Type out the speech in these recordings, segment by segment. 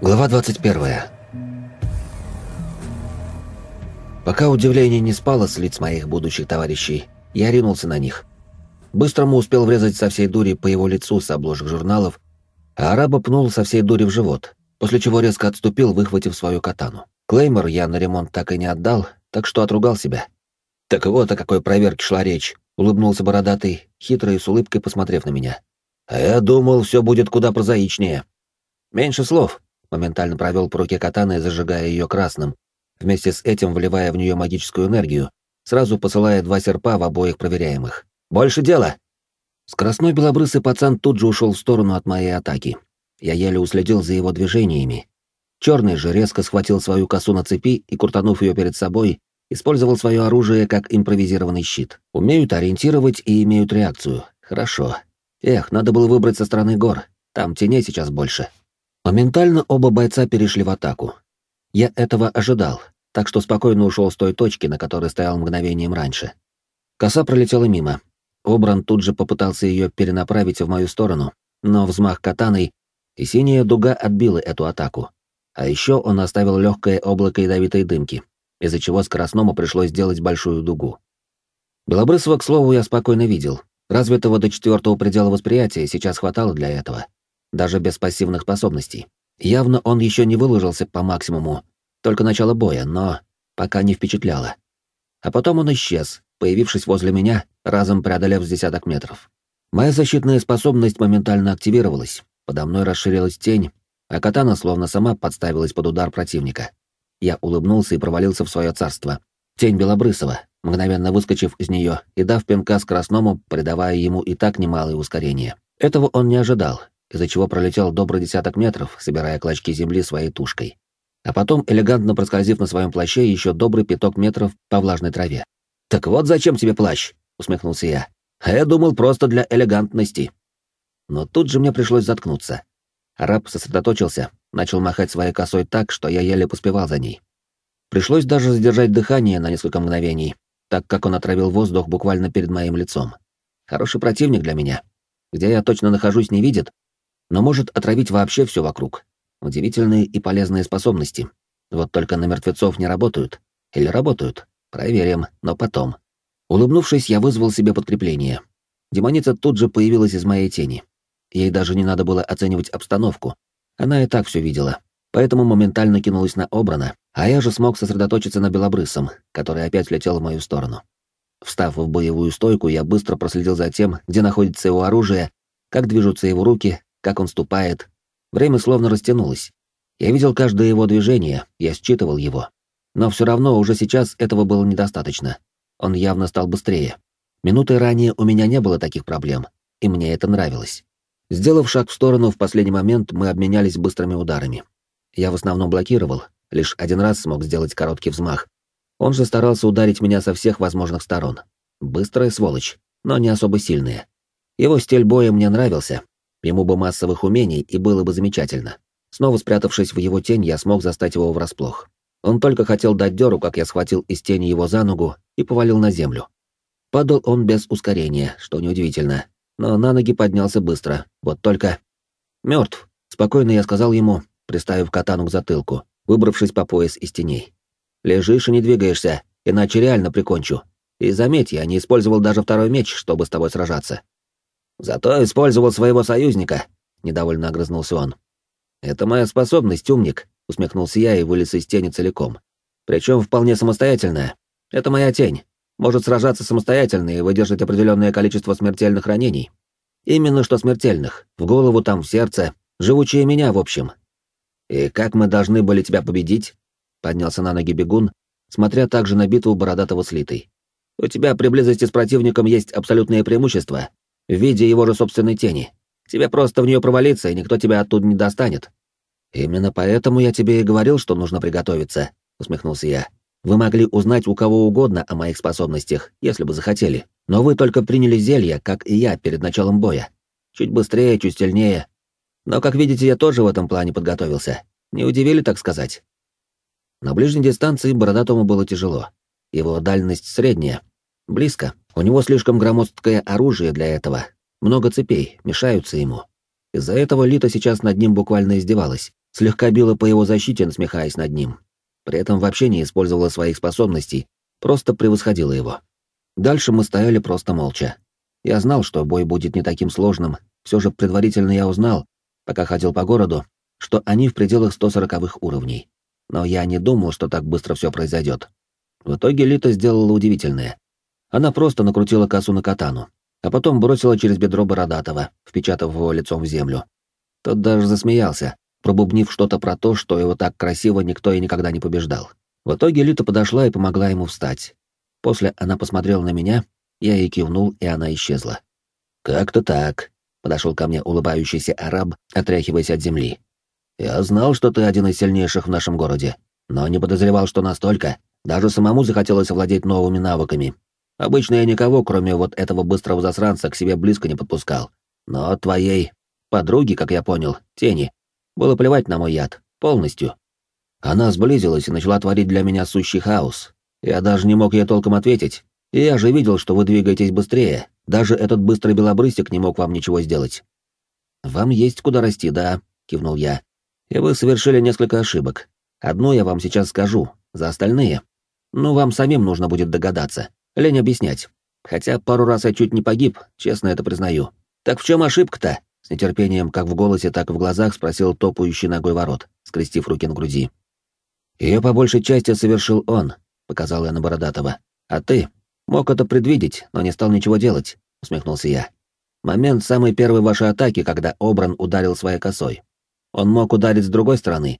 Глава 21. Пока удивление не спало с лиц моих будущих товарищей, я ринулся на них. Быстрому успел врезать со всей дури по его лицу с обложек журналов, а араба пнул со всей дури в живот, после чего резко отступил, выхватив свою катану. Клеймор я на ремонт так и не отдал, так что отругал себя. «Так вот о какой проверке шла речь», — улыбнулся бородатый, хитро и с улыбкой посмотрев на меня. «А я думал, все будет куда прозаичнее». «Меньше слов», — моментально провел по руке катаны, зажигая ее красным, вместе с этим вливая в нее магическую энергию, сразу посылая два серпа в обоих проверяемых. «Больше дела!» Скоростной белобрысый пацан тут же ушел в сторону от моей атаки. Я еле уследил за его движениями. Черный же резко схватил свою косу на цепи и, крутанув ее перед собой, использовал свое оружие как импровизированный щит. Умеют ориентировать и имеют реакцию. Хорошо. Эх, надо было выбрать со стороны гор. Там теней сейчас больше. Моментально оба бойца перешли в атаку. Я этого ожидал, так что спокойно ушел с той точки, на которой стоял мгновением раньше. Коса пролетела мимо. Обран тут же попытался ее перенаправить в мою сторону, но взмах катаной и синяя дуга отбила эту атаку. А еще он оставил легкое облако ядовитой дымки, из-за чего скоростному пришлось сделать большую дугу. Белобрысова, к слову, я спокойно видел. Развитого до четвертого предела восприятия сейчас хватало для этого, даже без пассивных способностей. Явно он еще не выложился по максимуму, только начало боя, но пока не впечатляло. А потом он исчез, появившись возле меня, разом преодолев с десяток метров. Моя защитная способность моментально активировалась, Подо мной расширилась тень, а катана словно сама подставилась под удар противника. Я улыбнулся и провалился в свое царство. Тень Белобрысова, мгновенно выскочив из нее и дав пинка Скоростному, придавая ему и так немалое ускорение. Этого он не ожидал, из-за чего пролетел добрый десяток метров, собирая клочки земли своей тушкой. А потом, элегантно проскользив на своем плаще, еще добрый пяток метров по влажной траве. «Так вот зачем тебе плащ?» — усмехнулся я. «А я думал просто для элегантности». Но тут же мне пришлось заткнуться. Араб сосредоточился, начал махать своей косой так, что я еле поспевал за ней. Пришлось даже задержать дыхание на несколько мгновений, так как он отравил воздух буквально перед моим лицом. Хороший противник для меня. Где я точно нахожусь, не видит, но может отравить вообще все вокруг. Удивительные и полезные способности. Вот только на мертвецов не работают. Или работают. Проверим, но потом. Улыбнувшись, я вызвал себе подкрепление. Демоница тут же появилась из моей тени. Ей даже не надо было оценивать обстановку. Она и так все видела, поэтому моментально кинулась на Обрана, а я же смог сосредоточиться на Белобрысом, который опять летел в мою сторону. Встав в боевую стойку, я быстро проследил за тем, где находится его оружие, как движутся его руки, как он ступает. Время словно растянулось. Я видел каждое его движение, я считывал его. Но все равно уже сейчас этого было недостаточно. Он явно стал быстрее. Минутой ранее у меня не было таких проблем, и мне это нравилось. Сделав шаг в сторону, в последний момент мы обменялись быстрыми ударами. Я в основном блокировал, лишь один раз смог сделать короткий взмах. Он же старался ударить меня со всех возможных сторон. Быстрая сволочь, но не особо сильная. Его стиль боя мне нравился. Ему бы массовых умений, и было бы замечательно. Снова спрятавшись в его тень, я смог застать его врасплох. Он только хотел дать дёру, как я схватил из тени его за ногу и повалил на землю. Падал он без ускорения, что неудивительно, но на ноги поднялся быстро. Вот только... Мертв. Спокойно я сказал ему, приставив катану к затылку, выбравшись по пояс из теней. Лежишь и не двигаешься, иначе реально прикончу. И заметь, я не использовал даже второй меч, чтобы с тобой сражаться. Зато использовал своего союзника, недовольно огрызнулся он. Это моя способность, умник, усмехнулся я и вылез из тени целиком. Причем вполне самостоятельная. Это моя тень может сражаться самостоятельно и выдержать определенное количество смертельных ранений. Именно что смертельных, в голову там, в сердце, живучие меня, в общем. И как мы должны были тебя победить? Поднялся на ноги бегун, смотря также на битву бородатого слитой. У тебя при близости с противником есть абсолютное преимущество в виде его же собственной тени. Тебе просто в нее провалиться, и никто тебя оттуда не достанет. Именно поэтому я тебе и говорил, что нужно приготовиться, усмехнулся я. Вы могли узнать у кого угодно о моих способностях, если бы захотели. Но вы только приняли зелье, как и я, перед началом боя. Чуть быстрее, чуть сильнее. Но, как видите, я тоже в этом плане подготовился. Не удивили, так сказать. На ближней дистанции Бородатому было тяжело. Его дальность средняя. Близко. У него слишком громоздкое оружие для этого. Много цепей, мешаются ему. Из-за этого Лита сейчас над ним буквально издевалась, слегка била по его защите, насмехаясь над ним. При этом вообще не использовала своих способностей, просто превосходила его. Дальше мы стояли просто молча. Я знал, что бой будет не таким сложным, все же предварительно я узнал, пока ходил по городу, что они в пределах 140-х уровней. Но я не думал, что так быстро все произойдет. В итоге Лита сделала удивительное. Она просто накрутила косу на катану, а потом бросила через бедро Бородатого, впечатав его лицом в землю. Тот даже засмеялся, пробубнив что-то про то, что его так красиво никто и никогда не побеждал. В итоге Лита подошла и помогла ему встать. После она посмотрела на меня, я ей кивнул, и она исчезла. «Как-то так», — подошел ко мне улыбающийся араб, отряхиваясь от земли. «Я знал, что ты один из сильнейших в нашем городе, но не подозревал, что настолько. Даже самому захотелось овладеть новыми навыками, Обычно я никого, кроме вот этого быстрого засранца, к себе близко не подпускал. Но твоей подруги, как я понял, тени, было плевать на мой яд. Полностью. Она сблизилась и начала творить для меня сущий хаос. Я даже не мог ей толком ответить. И я же видел, что вы двигаетесь быстрее. Даже этот быстрый белобрысик не мог вам ничего сделать. «Вам есть куда расти, да?» — кивнул я. «И вы совершили несколько ошибок. Одну я вам сейчас скажу, за остальные. Ну, вам самим нужно будет догадаться. Лень объяснять. Хотя пару раз я чуть не погиб, честно это признаю. Так в чем ошибка-то? С нетерпением, как в голосе, так и в глазах, спросил топающий ногой ворот, скрестив руки на груди. Ее по большей части совершил он, показал я на Бородатого. А ты? Мог это предвидеть, но не стал ничего делать, усмехнулся я. Момент самой первой вашей атаки, когда Обран ударил своей косой. Он мог ударить с другой стороны,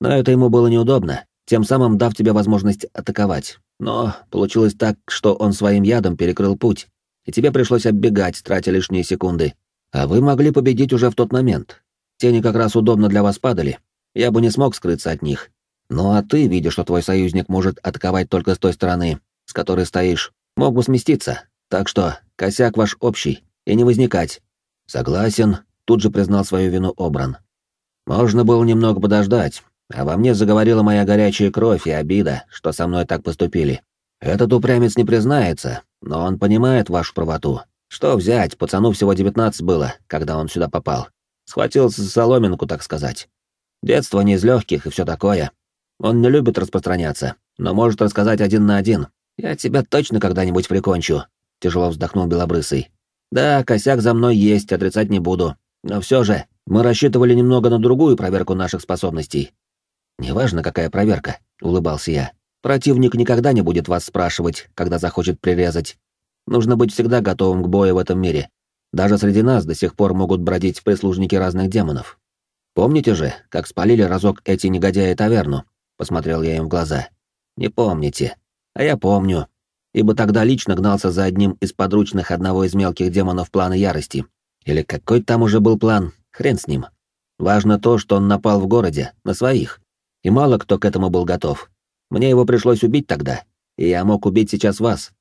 но это ему было неудобно, тем самым дав тебе возможность атаковать. Но получилось так, что он своим ядом перекрыл путь, и тебе пришлось оббегать, тратя лишние секунды. А вы могли победить уже в тот момент. Тени как раз удобно для вас падали. Я бы не смог скрыться от них. Ну а ты, видя, что твой союзник может атаковать только с той стороны, с которой стоишь, мог бы сместиться. Так что косяк ваш общий, и не возникать. Согласен, тут же признал свою вину Обран. Можно было немного подождать, а во мне заговорила моя горячая кровь и обида, что со мной так поступили. Этот упрямец не признается, но он понимает вашу правоту. Что взять, пацану всего девятнадцать было, когда он сюда попал. Схватился за соломинку, так сказать. Детство не из легких и все такое. Он не любит распространяться, но может рассказать один на один. Я тебя точно когда-нибудь прикончу. Тяжело вздохнул Белобрысый. Да, косяк за мной есть, отрицать не буду. Но все же, мы рассчитывали немного на другую проверку наших способностей. «Неважно, какая проверка», — улыбался я. «Противник никогда не будет вас спрашивать, когда захочет прирезать. Нужно быть всегда готовым к бою в этом мире. Даже среди нас до сих пор могут бродить прислужники разных демонов. Помните же, как спалили разок эти негодяи таверну?» — посмотрел я им в глаза. «Не помните. А я помню. Ибо тогда лично гнался за одним из подручных одного из мелких демонов плана ярости. Или какой там уже был план, хрен с ним. Важно то, что он напал в городе, на своих и мало кто к этому был готов. Мне его пришлось убить тогда, и я мог убить сейчас вас.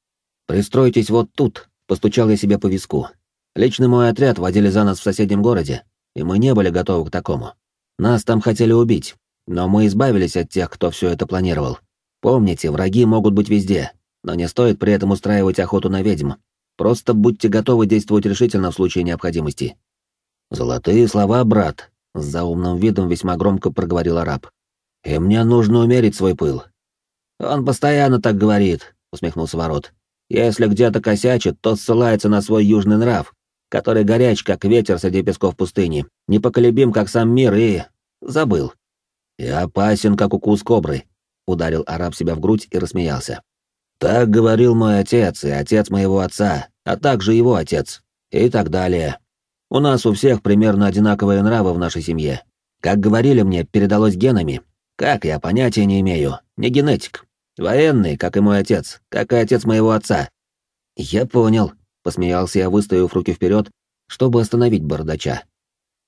Пристройтесь вот тут, постучал я себе по виску. Личный мой отряд водили за нас в соседнем городе, и мы не были готовы к такому. Нас там хотели убить, но мы избавились от тех, кто все это планировал. Помните, враги могут быть везде, но не стоит при этом устраивать охоту на ведьм. Просто будьте готовы действовать решительно в случае необходимости. Золотые слова, брат, с заумным видом весьма громко проговорил араб. И мне нужно умерить свой пыл. Он постоянно так говорит, усмехнулся Ворот. Если где-то косячит, то ссылается на свой южный нрав, который горяч, как ветер среди песков пустыни, непоколебим, как сам мир, и... забыл. И опасен, как укус кобры, ударил араб себя в грудь и рассмеялся. Так говорил мой отец и отец моего отца, а также его отец, и так далее. У нас у всех примерно одинаковые нравы в нашей семье. Как говорили мне, передалось генами, как я понятия не имею, не генетик. Военный, как и мой отец, как и отец моего отца. Я понял, посмеялся я, выставив руки вперед, чтобы остановить бардача.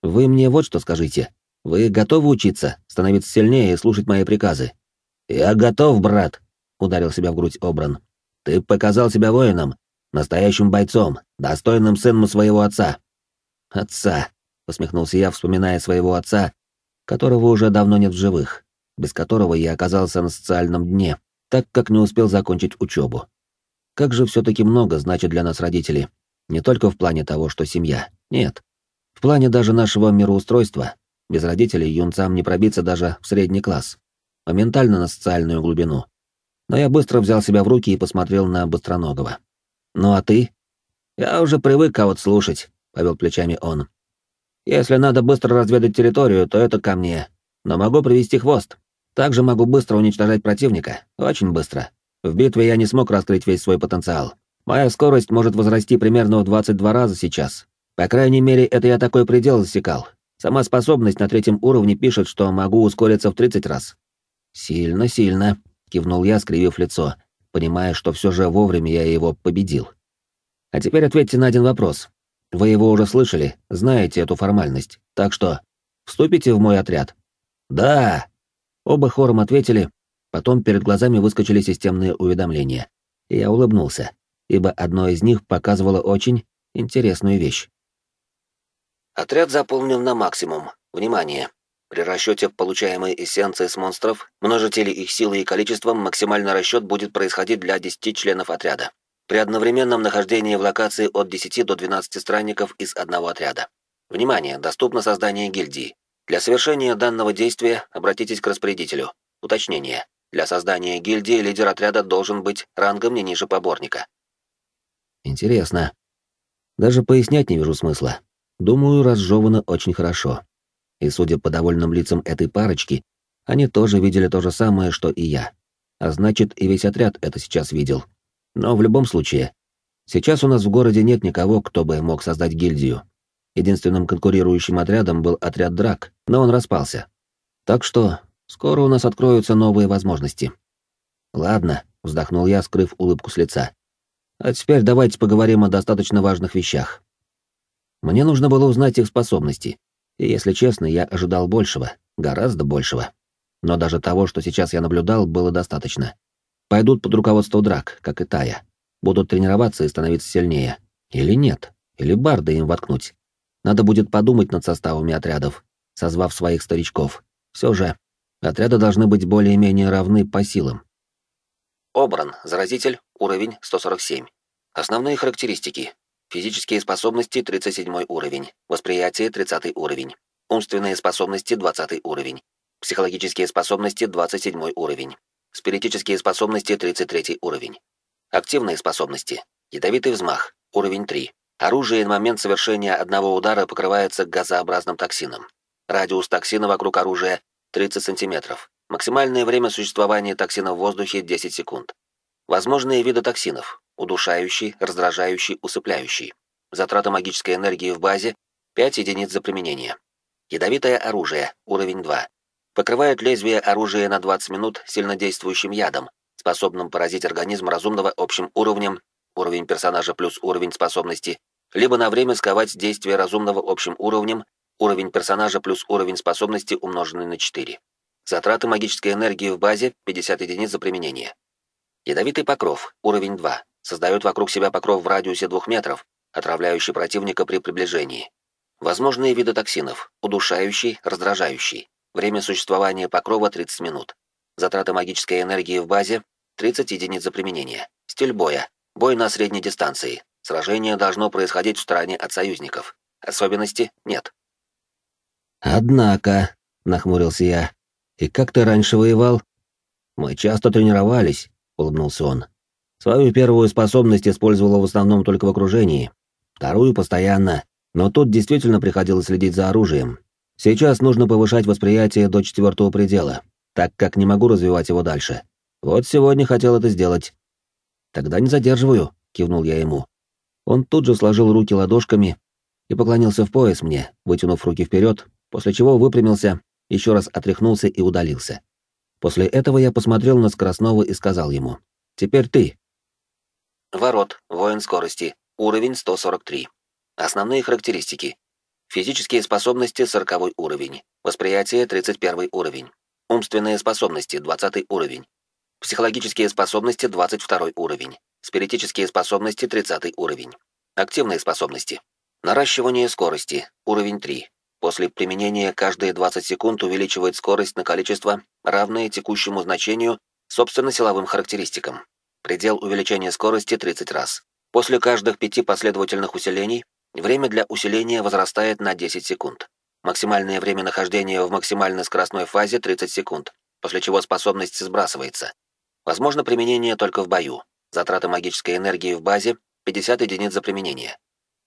Вы мне вот что скажите. Вы готовы учиться, становиться сильнее и слушать мои приказы? Я готов, брат, ударил себя в грудь Обран. Ты показал себя воином, настоящим бойцом, достойным сыном своего отца. Отца, усмехнулся я, вспоминая своего отца, которого уже давно нет в живых без которого я оказался на социальном дне, так как не успел закончить учебу. Как же все-таки много значит для нас родители. Не только в плане того, что семья. Нет. В плане даже нашего мироустройства, без родителей юнцам не пробиться даже в средний класс. Моментально на социальную глубину. Но я быстро взял себя в руки и посмотрел на Быстроногого. «Ну а ты?» «Я уже привык кого-то слушать», — повел плечами он. «Если надо быстро разведать территорию, то это ко мне. Но могу привести хвост. Также могу быстро уничтожать противника. Очень быстро. В битве я не смог раскрыть весь свой потенциал. Моя скорость может возрасти примерно в 22 раза сейчас. По крайней мере, это я такой предел засекал. Сама способность на третьем уровне пишет, что могу ускориться в 30 раз. Сильно, сильно кивнул я, скривив лицо, понимая, что все же вовремя я его победил. А теперь ответьте на один вопрос. Вы его уже слышали, знаете эту формальность, так что вступите в мой отряд. Да. Оба хором ответили, потом перед глазами выскочили системные уведомления, и я улыбнулся, ибо одно из них показывало очень интересную вещь. Отряд заполнен на максимум. Внимание! При расчете получаемой эссенции с монстров, множители их силы и количеством, максимальный расчет будет происходить для 10 членов отряда. При одновременном нахождении в локации от 10 до 12 странников из одного отряда. Внимание, доступно создание гильдии. Для совершения данного действия обратитесь к распорядителю. Уточнение. Для создания гильдии лидер отряда должен быть рангом не ниже поборника. Интересно. Даже пояснять не вижу смысла. Думаю, разжевано очень хорошо и, судя по довольным лицам этой парочки, они тоже видели то же самое, что и я. А значит, и весь отряд это сейчас видел. Но в любом случае, сейчас у нас в городе нет никого, кто бы мог создать гильдию. Единственным конкурирующим отрядом был отряд Драк, но он распался. Так что скоро у нас откроются новые возможности. Ладно, вздохнул я, скрыв улыбку с лица. А теперь давайте поговорим о достаточно важных вещах. Мне нужно было узнать их способности. И, если честно, я ожидал большего, гораздо большего. Но даже того, что сейчас я наблюдал, было достаточно. Пойдут под руководство драк, как и Тая. Будут тренироваться и становиться сильнее. Или нет. Или барда им воткнуть. Надо будет подумать над составами отрядов, созвав своих старичков. Все же, отряды должны быть более-менее равны по силам. Обран, заразитель, уровень 147. Основные характеристики. Физические способности 37 уровень, восприятие 30 уровень, умственные способности 20 уровень, психологические способности 27 уровень, спиритические способности 33 уровень. Активные способности. Ядовитый взмах, уровень 3. Оружие на момент совершения одного удара покрывается газообразным токсином. Радиус токсина вокруг оружия 30 см. Максимальное время существования токсина в воздухе 10 секунд. Возможные виды токсинов удушающий, раздражающий, усыпляющий. Затрата магической энергии в базе 5 единиц за применение. Ядовитое оружие, уровень 2. Покрывает лезвие оружия на 20 минут сильнодействующим ядом, способным поразить организм разумного общим уровнем, уровень персонажа плюс уровень способности, либо на время сковать действие разумного общим уровнем, уровень персонажа плюс уровень способности умноженный на 4. Затраты магической энергии в базе 50 единиц за применение. Ядовитый покров, уровень 2 создает вокруг себя покров в радиусе двух метров, отравляющий противника при приближении. Возможные виды токсинов – удушающий, раздражающий. Время существования покрова 30 минут. Затраты магической энергии в базе – 30 единиц за применение. Стиль боя. Бой на средней дистанции. Сражение должно происходить в стороне от союзников. Особенности нет. «Однако», — нахмурился я, — «и как ты раньше воевал?» «Мы часто тренировались», — улыбнулся он. Свою первую способность использовала в основном только в окружении, вторую — постоянно, но тут действительно приходилось следить за оружием. Сейчас нужно повышать восприятие до четвертого предела, так как не могу развивать его дальше. Вот сегодня хотел это сделать. «Тогда не задерживаю», — кивнул я ему. Он тут же сложил руки ладошками и поклонился в пояс мне, вытянув руки вперед, после чего выпрямился, еще раз отряхнулся и удалился. После этого я посмотрел на Скоростного и сказал ему, «Теперь ты». Ворот, воин скорости, уровень 143. Основные характеристики. Физические способности 40 уровень, восприятие 31 уровень, умственные способности 20 уровень, психологические способности 22 уровень, спиритические способности 30 уровень, активные способности. Наращивание скорости, уровень 3. После применения каждые 20 секунд увеличивает скорость на количество, равное текущему значению, собственно силовым характеристикам. Предел увеличения скорости 30 раз. После каждых пяти последовательных усилений Время для усиления возрастает на 10 секунд. Максимальное время нахождения в максимальной скоростной фазе 30 секунд, после чего способность сбрасывается. Возможно применение только в бою. Затраты магической энергии в базе 50 единиц за применение.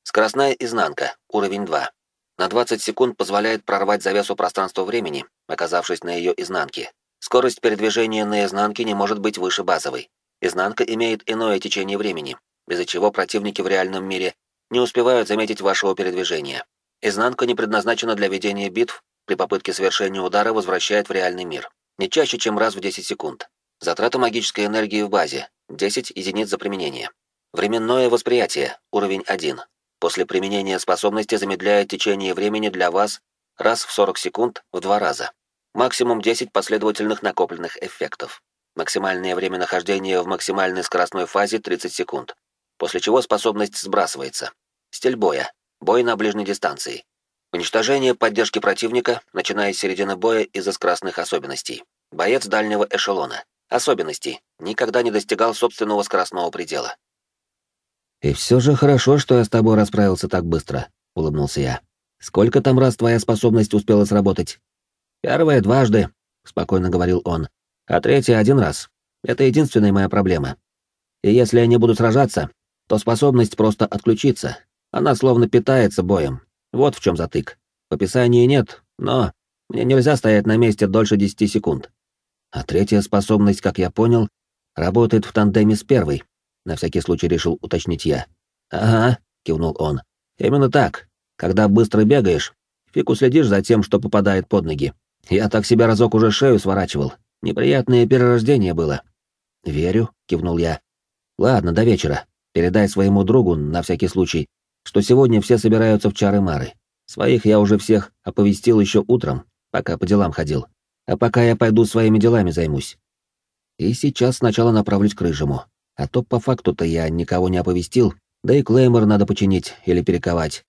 Скоростная изнанка, уровень 2. На 20 секунд позволяет прорвать завесу пространства-времени, оказавшись на ее изнанке. Скорость передвижения на изнанке не может быть выше базовой. Изнанка имеет иное течение времени, из-за чего противники в реальном мире не успевают заметить вашего передвижения. Изнанка не предназначена для ведения битв, при попытке совершения удара возвращает в реальный мир. Не чаще, чем раз в 10 секунд. Затрата магической энергии в базе — 10 единиц за применение. Временное восприятие, уровень 1. После применения способности замедляет течение времени для вас раз в 40 секунд в два раза. Максимум 10 последовательных накопленных эффектов. Максимальное время нахождения в максимальной скоростной фазе 30 секунд. После чего способность сбрасывается. Стиль боя. Бой на ближней дистанции. Уничтожение поддержки противника, начиная с середины боя из-за скоростных особенностей. Боец дальнего эшелона. Особенности. Никогда не достигал собственного скоростного предела. «И все же хорошо, что я с тобой расправился так быстро», — улыбнулся я. «Сколько там раз твоя способность успела сработать?» «Первое дважды», — спокойно говорил он. «А третье один раз. Это единственная моя проблема. И если я не буду сражаться, то способность просто отключится, она словно питается боем. Вот в чем затык. В описании нет, но мне нельзя стоять на месте дольше 10 секунд. А третья способность, как я понял, работает в тандеме с первой. На всякий случай решил уточнить я. «Ага», — кивнул он. «Именно так. Когда быстро бегаешь, фиг уследишь за тем, что попадает под ноги. Я так себя разок уже шею сворачивал. Неприятное перерождение было». «Верю», — кивнул я. «Ладно, до вечера. Передай своему другу, на всякий случай, что сегодня все собираются в Чары-Мары. Своих я уже всех оповестил еще утром, пока по делам ходил. А пока я пойду своими делами займусь. И сейчас сначала направлюсь к Рыжему. А то по факту-то я никого не оповестил, да и Клеймор надо починить или перековать.